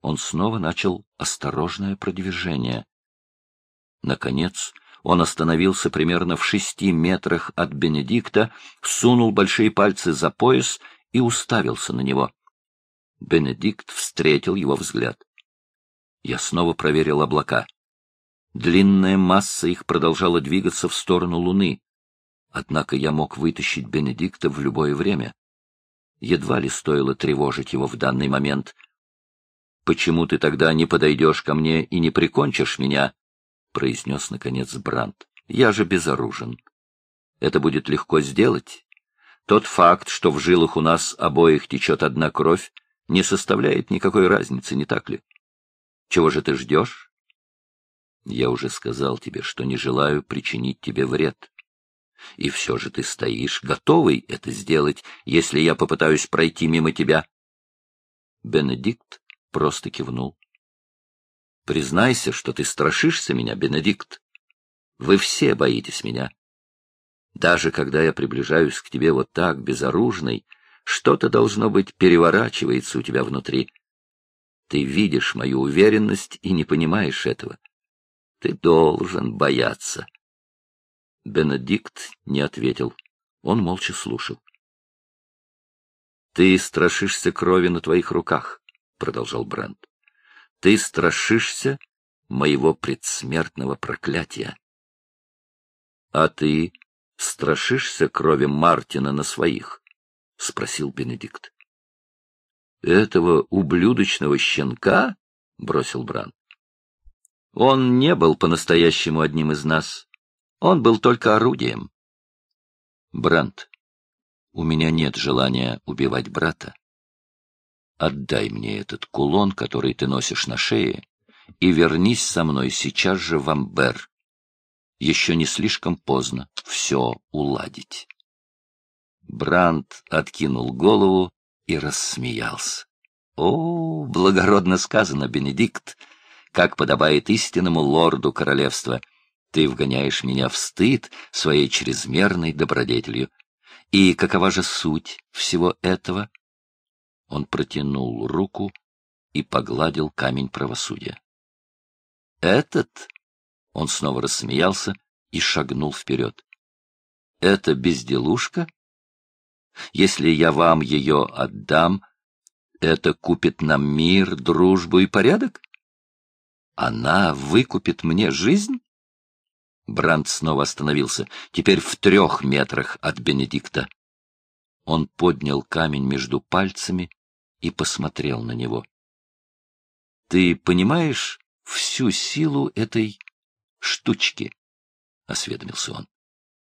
Он снова начал осторожное продвижение. Наконец, он остановился примерно в шести метрах от Бенедикта, сунул большие пальцы за пояс и уставился на него. Бенедикт встретил его взгляд. Я снова проверил облака. Длинная масса их продолжала двигаться в сторону Луны. Однако я мог вытащить Бенедикта в любое время. Едва ли стоило тревожить его в данный момент. «Почему ты тогда не подойдешь ко мне и не прикончишь меня?» — произнес, наконец, Брандт. «Я же безоружен. Это будет легко сделать. Тот факт, что в жилах у нас обоих течет одна кровь, не составляет никакой разницы, не так ли? Чего же ты ждешь? Я уже сказал тебе, что не желаю причинить тебе вред. И все же ты стоишь, готовый это сделать, если я попытаюсь пройти мимо тебя. Бенедикт просто кивнул. Признайся, что ты страшишься меня, Бенедикт. Вы все боитесь меня. Даже когда я приближаюсь к тебе вот так, безоружный, что-то, должно быть, переворачивается у тебя внутри. Ты видишь мою уверенность и не понимаешь этого. Ты должен бояться. Бенедикт не ответил. Он молча слушал. — Ты страшишься крови на твоих руках, — продолжал Брент. — Ты страшишься моего предсмертного проклятия. — А ты страшишься крови Мартина на своих? — спросил Бенедикт. — Этого ублюдочного щенка? — бросил Бран. — Он не был по-настоящему одним из нас. Он был только орудием. Бранд, у меня нет желания убивать брата. Отдай мне этот кулон, который ты носишь на шее, и вернись со мной сейчас же в Амбер. Еще не слишком поздно все уладить. Бранд откинул голову и рассмеялся. — О, благородно сказано, Бенедикт, как подобает истинному лорду королевства. Ты вгоняешь меня в стыд своей чрезмерной добродетелью. И какова же суть всего этого? Он протянул руку и погладил камень правосудия. Этот? Он снова рассмеялся и шагнул вперед. Это безделушка? Если я вам ее отдам, это купит нам мир, дружбу и порядок? Она выкупит мне жизнь? Бранд снова остановился, теперь в трех метрах от Бенедикта. Он поднял камень между пальцами и посмотрел на него. — Ты понимаешь всю силу этой штучки? — осведомился он.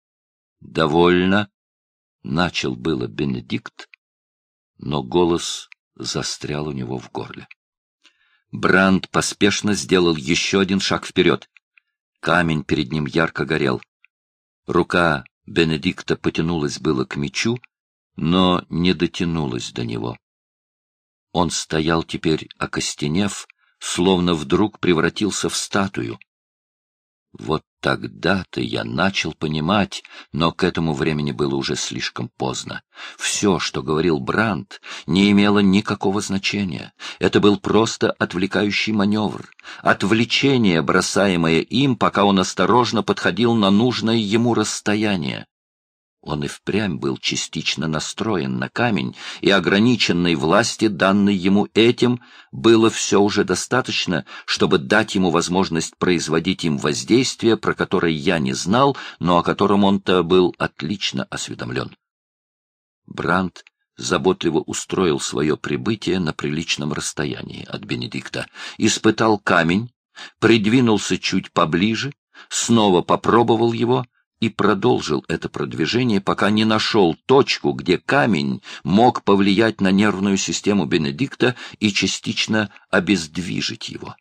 — Довольно. Начал было Бенедикт, но голос застрял у него в горле. Бранд поспешно сделал еще один шаг вперед. Камень перед ним ярко горел. Рука Бенедикта потянулась было к мечу, но не дотянулась до него. Он стоял теперь, окостенев, словно вдруг превратился в статую. Вот тогда-то я начал понимать, но к этому времени было уже слишком поздно. Все, что говорил Брандт, не имело никакого значения. Это был просто отвлекающий маневр, отвлечение, бросаемое им, пока он осторожно подходил на нужное ему расстояние. Он и впрямь был частично настроен на камень, и ограниченной власти, данной ему этим, было все уже достаточно, чтобы дать ему возможность производить им воздействие, про которое я не знал, но о котором он-то был отлично осведомлен. Бранд заботливо устроил свое прибытие на приличном расстоянии от Бенедикта, испытал камень, придвинулся чуть поближе, снова попробовал его — и продолжил это продвижение, пока не нашел точку, где камень мог повлиять на нервную систему Бенедикта и частично обездвижить его.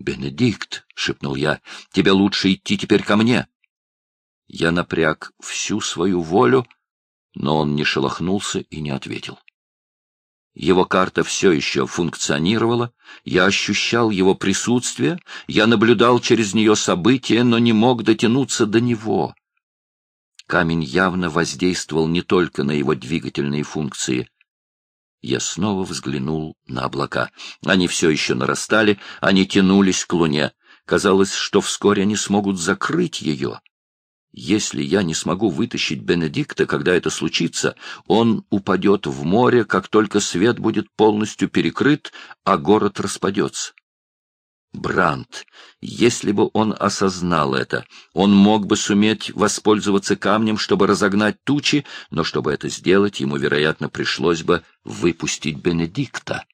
«Бенедикт», — шепнул я, — «тебе лучше идти теперь ко мне». Я напряг всю свою волю, но он не шелохнулся и не ответил. Его карта все еще функционировала, я ощущал его присутствие, я наблюдал через нее события, но не мог дотянуться до него. Камень явно воздействовал не только на его двигательные функции. Я снова взглянул на облака. Они все еще нарастали, они тянулись к луне. Казалось, что вскоре они смогут закрыть ее. Если я не смогу вытащить Бенедикта, когда это случится, он упадет в море, как только свет будет полностью перекрыт, а город распадется. Бранд, если бы он осознал это, он мог бы суметь воспользоваться камнем, чтобы разогнать тучи, но чтобы это сделать, ему, вероятно, пришлось бы выпустить Бенедикта.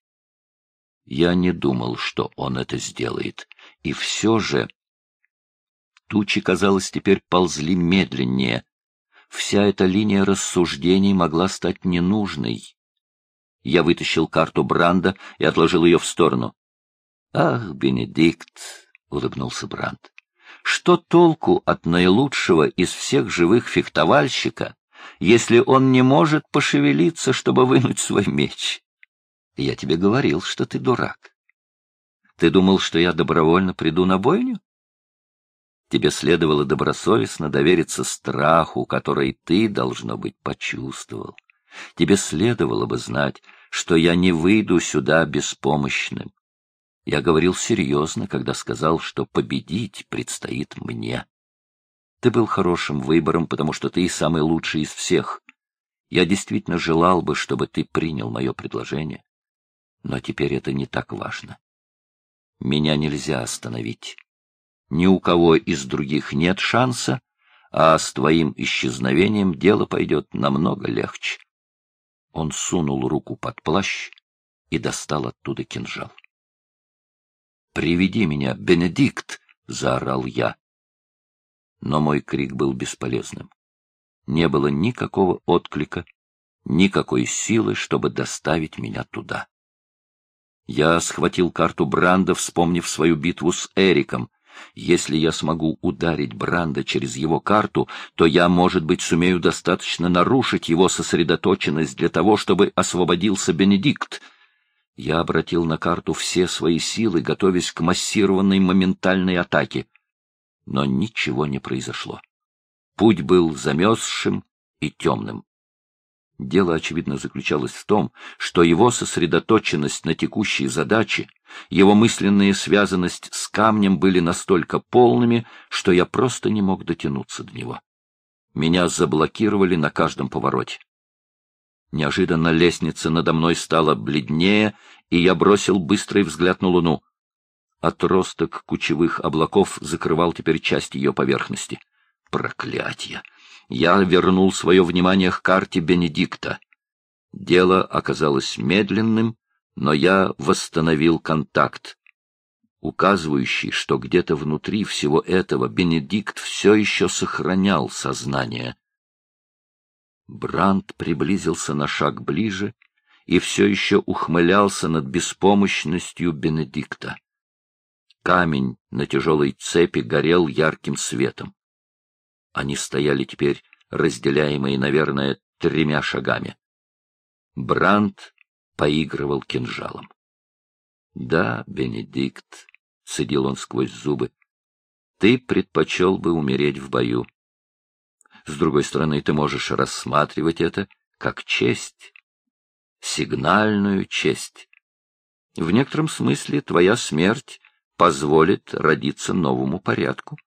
Я не думал, что он это сделает, и все же Тучи, казалось, теперь ползли медленнее. Вся эта линия рассуждений могла стать ненужной. Я вытащил карту Бранда и отложил ее в сторону. — Ах, Бенедикт! — улыбнулся Бранд. — Что толку от наилучшего из всех живых фехтовальщика, если он не может пошевелиться, чтобы вынуть свой меч? Я тебе говорил, что ты дурак. Ты думал, что я добровольно приду на бойню? Тебе следовало добросовестно довериться страху, который ты, должно быть, почувствовал. Тебе следовало бы знать, что я не выйду сюда беспомощным. Я говорил серьезно, когда сказал, что победить предстоит мне. Ты был хорошим выбором, потому что ты самый лучший из всех. Я действительно желал бы, чтобы ты принял мое предложение. Но теперь это не так важно. Меня нельзя остановить ни у кого из других нет шанса, а с твоим исчезновением дело пойдет намного легче. Он сунул руку под плащ и достал оттуда кинжал. «Приведи меня, Бенедикт!» — заорал я. Но мой крик был бесполезным. Не было никакого отклика, никакой силы, чтобы доставить меня туда. Я схватил карту Бранда, вспомнив свою битву с Эриком — если я смогу ударить Бранда через его карту, то я, может быть, сумею достаточно нарушить его сосредоточенность для того, чтобы освободился Бенедикт. Я обратил на карту все свои силы, готовясь к массированной моментальной атаке. Но ничего не произошло. Путь был замерзшим и темным. Дело, очевидно, заключалось в том, что его сосредоточенность на текущей задаче, его мысленная связанность с камнем были настолько полными, что я просто не мог дотянуться до него. Меня заблокировали на каждом повороте. Неожиданно лестница надо мной стала бледнее, и я бросил быстрый взгляд на луну. Отросток кучевых облаков закрывал теперь часть ее поверхности. Проклятье! Я вернул свое внимание к карте Бенедикта. Дело оказалось медленным, но я восстановил контакт, указывающий, что где-то внутри всего этого Бенедикт все еще сохранял сознание. Бранд приблизился на шаг ближе и все еще ухмылялся над беспомощностью Бенедикта. Камень на тяжелой цепи горел ярким светом. Они стояли теперь, разделяемые, наверное, тремя шагами. Бранд поигрывал кинжалом. — Да, Бенедикт, — цедил он сквозь зубы, — ты предпочел бы умереть в бою. С другой стороны, ты можешь рассматривать это как честь, сигнальную честь. В некотором смысле твоя смерть позволит родиться новому порядку.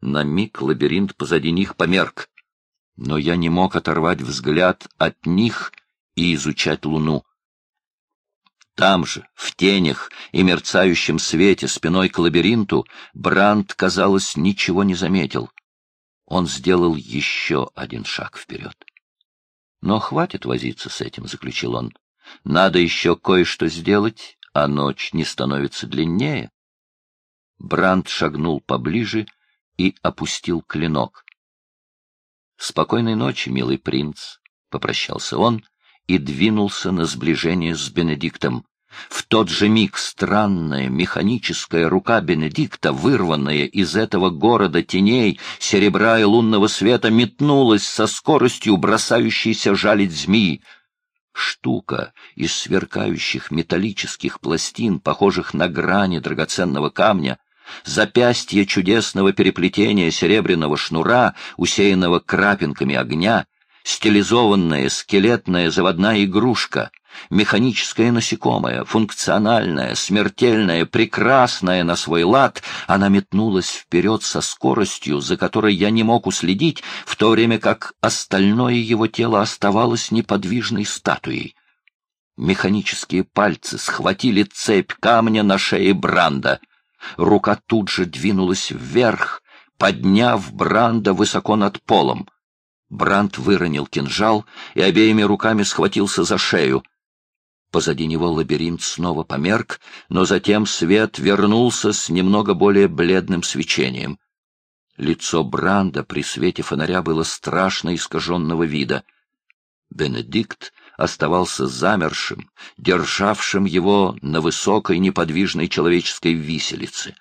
На миг лабиринт позади них померк, но я не мог оторвать взгляд от них и изучать луну. Там же, в тенях и мерцающем свете спиной к лабиринту, Бранд, казалось, ничего не заметил. Он сделал еще один шаг вперед. Но хватит возиться с этим, — заключил он. Надо еще кое-что сделать, а ночь не становится длиннее. Бранд шагнул поближе и опустил клинок. «Спокойной ночи, милый принц», — попрощался он и двинулся на сближение с Бенедиктом. В тот же миг странная механическая рука Бенедикта, вырванная из этого города теней, серебра и лунного света, метнулась со скоростью бросающейся жалить змеи. Штука из сверкающих металлических пластин, похожих на грани драгоценного камня, запястье чудесного переплетения серебряного шнура, усеянного крапинками огня, стилизованная скелетная заводная игрушка, механическое насекомое, функциональная, смертельная, прекрасная на свой лад, она метнулась вперед со скоростью, за которой я не мог уследить, в то время как остальное его тело оставалось неподвижной статуей. Механические пальцы схватили цепь камня на шее Бранда. Рука тут же двинулась вверх, подняв Бранда высоко над полом. Бранд выронил кинжал и обеими руками схватился за шею. Позади него лабиринт снова померк, но затем свет вернулся с немного более бледным свечением. Лицо Бранда при свете фонаря было страшно искаженного вида. Бенедикт оставался замершим, державшим его на высокой неподвижной человеческой виселице.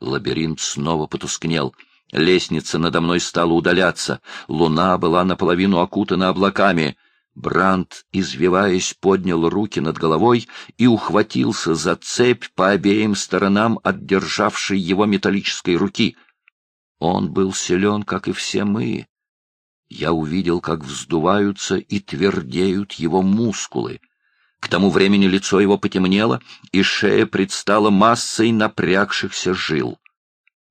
Лабиринт снова потускнел. Лестница надо мной стала удаляться. Луна была наполовину окутана облаками. Бранд, извиваясь, поднял руки над головой и ухватился за цепь по обеим сторонам от державшей его металлической руки. Он был силен, как и все мы. Я увидел, как вздуваются и твердеют его мускулы. К тому времени лицо его потемнело, и шея предстала массой напрягшихся жил.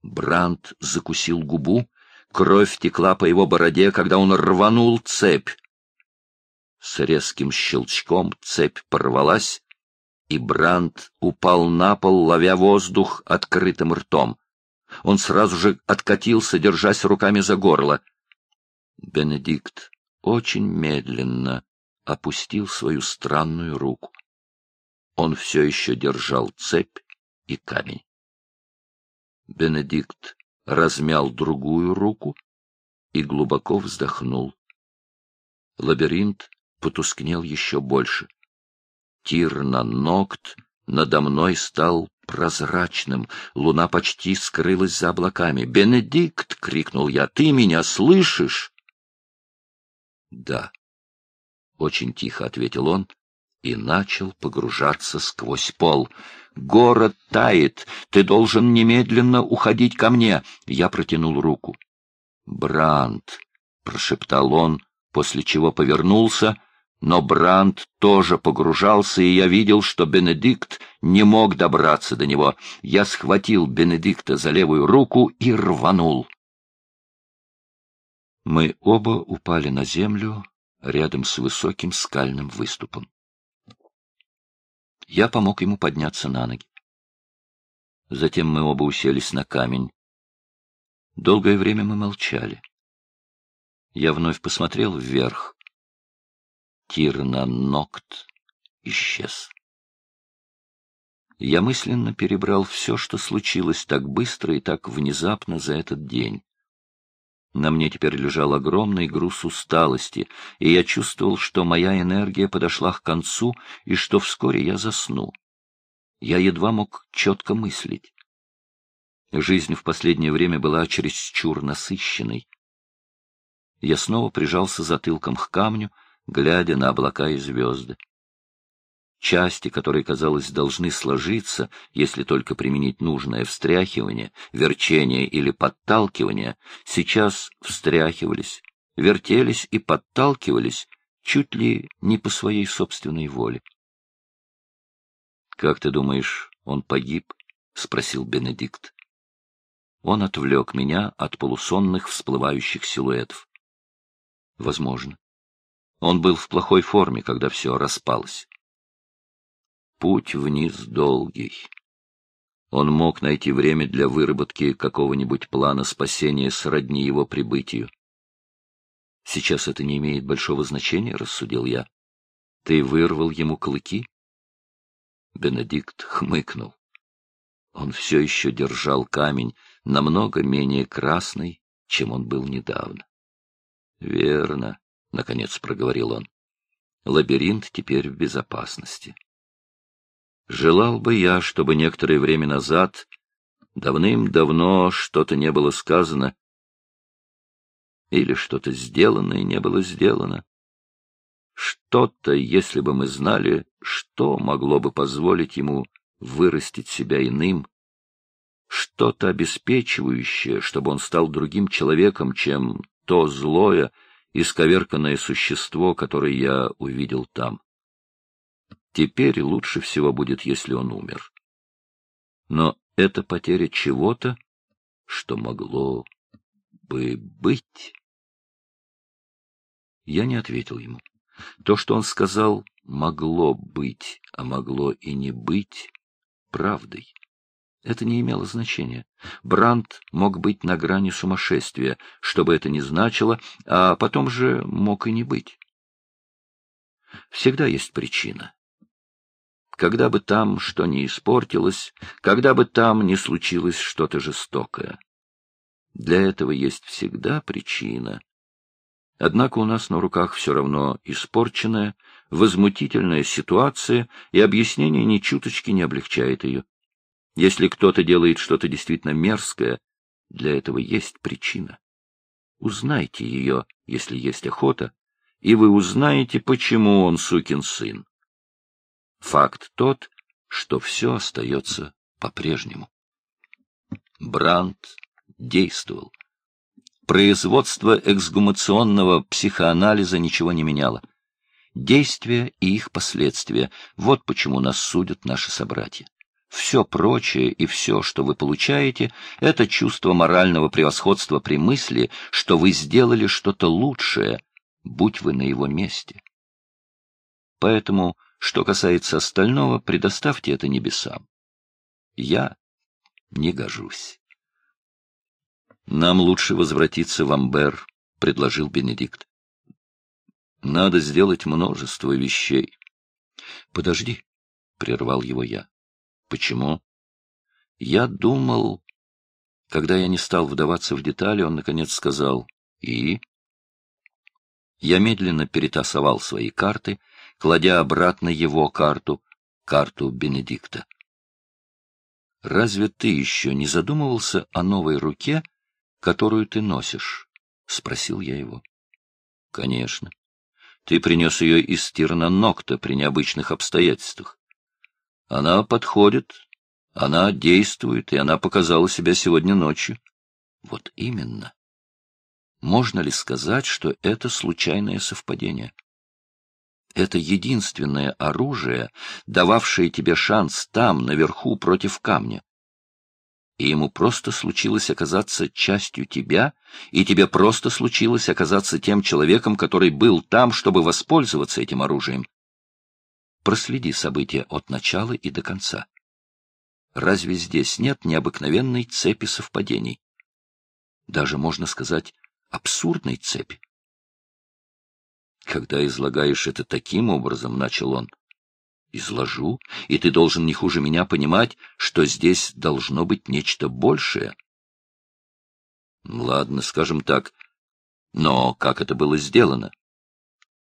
Бранд закусил губу, кровь текла по его бороде, когда он рванул цепь. С резким щелчком цепь порвалась, и Бранд упал на пол, ловя воздух открытым ртом. Он сразу же откатился, держась руками за горло. Бенедикт очень медленно опустил свою странную руку. Он все еще держал цепь и камень. Бенедикт размял другую руку и глубоко вздохнул. Лабиринт потускнел еще больше. Тир на ногт надо мной стал прозрачным, луна почти скрылась за облаками. «Бенедикт!» — крикнул я. «Ты меня слышишь?» «Да», — очень тихо ответил он и начал погружаться сквозь пол. «Город тает! Ты должен немедленно уходить ко мне!» Я протянул руку. «Бранд!» — прошептал он, после чего повернулся — но Бранд тоже погружался, и я видел, что Бенедикт не мог добраться до него. Я схватил Бенедикта за левую руку и рванул. Мы оба упали на землю рядом с высоким скальным выступом. Я помог ему подняться на ноги. Затем мы оба уселись на камень. Долгое время мы молчали. Я вновь посмотрел вверх. Тирна-Нокт исчез. Я мысленно перебрал все, что случилось так быстро и так внезапно за этот день. На мне теперь лежал огромный груз усталости, и я чувствовал, что моя энергия подошла к концу и что вскоре я засну. Я едва мог четко мыслить. Жизнь в последнее время была чересчур насыщенной. Я снова прижался затылком к камню, глядя на облака и звезды. Части, которые, казалось, должны сложиться, если только применить нужное встряхивание, верчение или подталкивание, сейчас встряхивались, вертелись и подталкивались чуть ли не по своей собственной воле. — Как ты думаешь, он погиб? — спросил Бенедикт. Он отвлек меня от полусонных всплывающих силуэтов. — Возможно. Он был в плохой форме, когда все распалось. Путь вниз долгий. Он мог найти время для выработки какого-нибудь плана спасения сродни его прибытию. Сейчас это не имеет большого значения, — рассудил я. Ты вырвал ему клыки? Бенедикт хмыкнул. Он все еще держал камень, намного менее красный, чем он был недавно. Верно. — наконец проговорил он. Лабиринт теперь в безопасности. Желал бы я, чтобы некоторое время назад, давным-давно, что-то не было сказано, или что-то сделано и не было сделано. Что-то, если бы мы знали, что могло бы позволить ему вырастить себя иным, что-то обеспечивающее, чтобы он стал другим человеком, чем то злое, исковерканное существо, которое я увидел там. Теперь лучше всего будет, если он умер. Но это потеря чего-то, что могло бы быть. Я не ответил ему. То, что он сказал, могло быть, а могло и не быть правдой. Это не имело значения. Бранд мог быть на грани сумасшествия, что бы это ни значило, а потом же мог и не быть. Всегда есть причина. Когда бы там что ни испортилось, когда бы там не случилось что-то жестокое. Для этого есть всегда причина. Однако у нас на руках все равно испорченная, возмутительная ситуация, и объяснение ни чуточки не облегчает ее. Если кто-то делает что-то действительно мерзкое, для этого есть причина. Узнайте ее, если есть охота, и вы узнаете, почему он сукин сын. Факт тот, что все остается по-прежнему. Бранд действовал. Производство эксгумационного психоанализа ничего не меняло. Действия и их последствия — вот почему нас судят наши собратья. Все прочее и все, что вы получаете, — это чувство морального превосходства при мысли, что вы сделали что-то лучшее, будь вы на его месте. Поэтому, что касается остального, предоставьте это небесам. Я не гожусь. «Нам лучше возвратиться в Амбер», — предложил Бенедикт. «Надо сделать множество вещей». «Подожди», — прервал его я. «Почему?» «Я думал...» Когда я не стал вдаваться в детали, он, наконец, сказал «И?» Я медленно перетасовал свои карты, кладя обратно его карту, карту Бенедикта. «Разве ты еще не задумывался о новой руке, которую ты носишь? — спросил я его. — Конечно. Ты принес ее из Тирна Нокта при необычных обстоятельствах. Она подходит, она действует, и она показала себя сегодня ночью. Вот именно. Можно ли сказать, что это случайное совпадение? Это единственное оружие, дававшее тебе шанс там, наверху, против камня и ему просто случилось оказаться частью тебя, и тебе просто случилось оказаться тем человеком, который был там, чтобы воспользоваться этим оружием. Проследи события от начала и до конца. Разве здесь нет необыкновенной цепи совпадений? Даже, можно сказать, абсурдной цепи. Когда излагаешь это таким образом, — начал он, — изложу, и ты должен не хуже меня понимать, что здесь должно быть нечто большее. Ладно, скажем так. Но как это было сделано?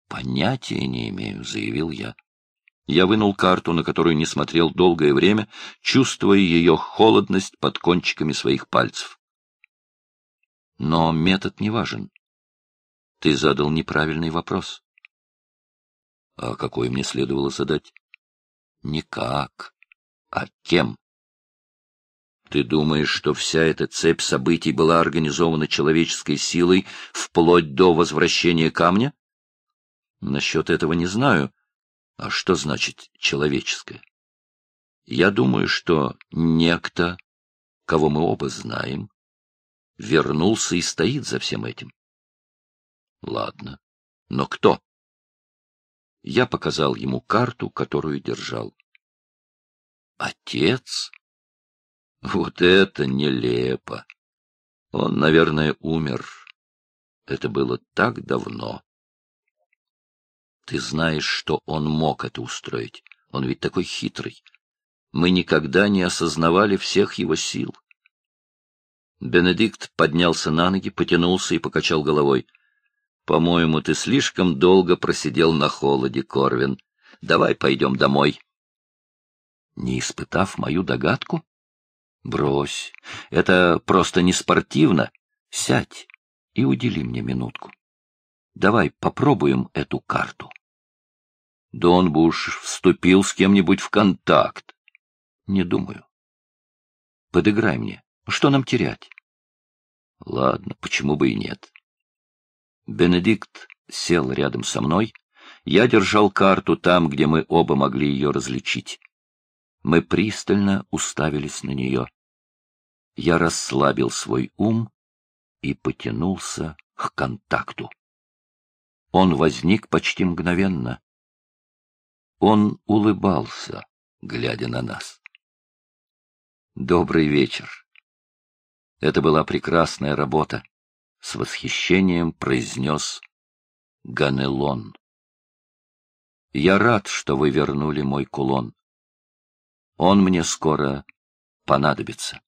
Понятия не имею, заявил я. Я вынул карту, на которую не смотрел долгое время, чувствуя ее холодность под кончиками своих пальцев. Но метод не важен. Ты задал неправильный вопрос. А какой мне следовало задать? Никак. А кем? Ты думаешь, что вся эта цепь событий была организована человеческой силой вплоть до возвращения камня? Насчет этого не знаю. А что значит человеческое? Я думаю, что некто, кого мы оба знаем, вернулся и стоит за всем этим. Ладно. Но кто? Я показал ему карту, которую держал. Отец? Вот это нелепо. Он, наверное, умер. Это было так давно. Ты знаешь, что он мог это устроить. Он ведь такой хитрый. Мы никогда не осознавали всех его сил. Бенедикт поднялся на ноги, потянулся и покачал головой. По-моему, ты слишком долго просидел на холоде, Корвин. Давай пойдем домой. Не испытав мою догадку? Брось, это просто не спортивно. Сядь и удели мне минутку. Давай попробуем эту карту. Дон Буш вступил с кем-нибудь в контакт. Не думаю. Подыграй мне. Что нам терять? Ладно, почему бы и нет. Бенедикт сел рядом со мной. Я держал карту там, где мы оба могли ее различить. Мы пристально уставились на нее. Я расслабил свой ум и потянулся к контакту. Он возник почти мгновенно. Он улыбался, глядя на нас. Добрый вечер. Это была прекрасная работа. С восхищением произнес Ганелон. Я рад, что вы вернули мой кулон. Он мне скоро понадобится.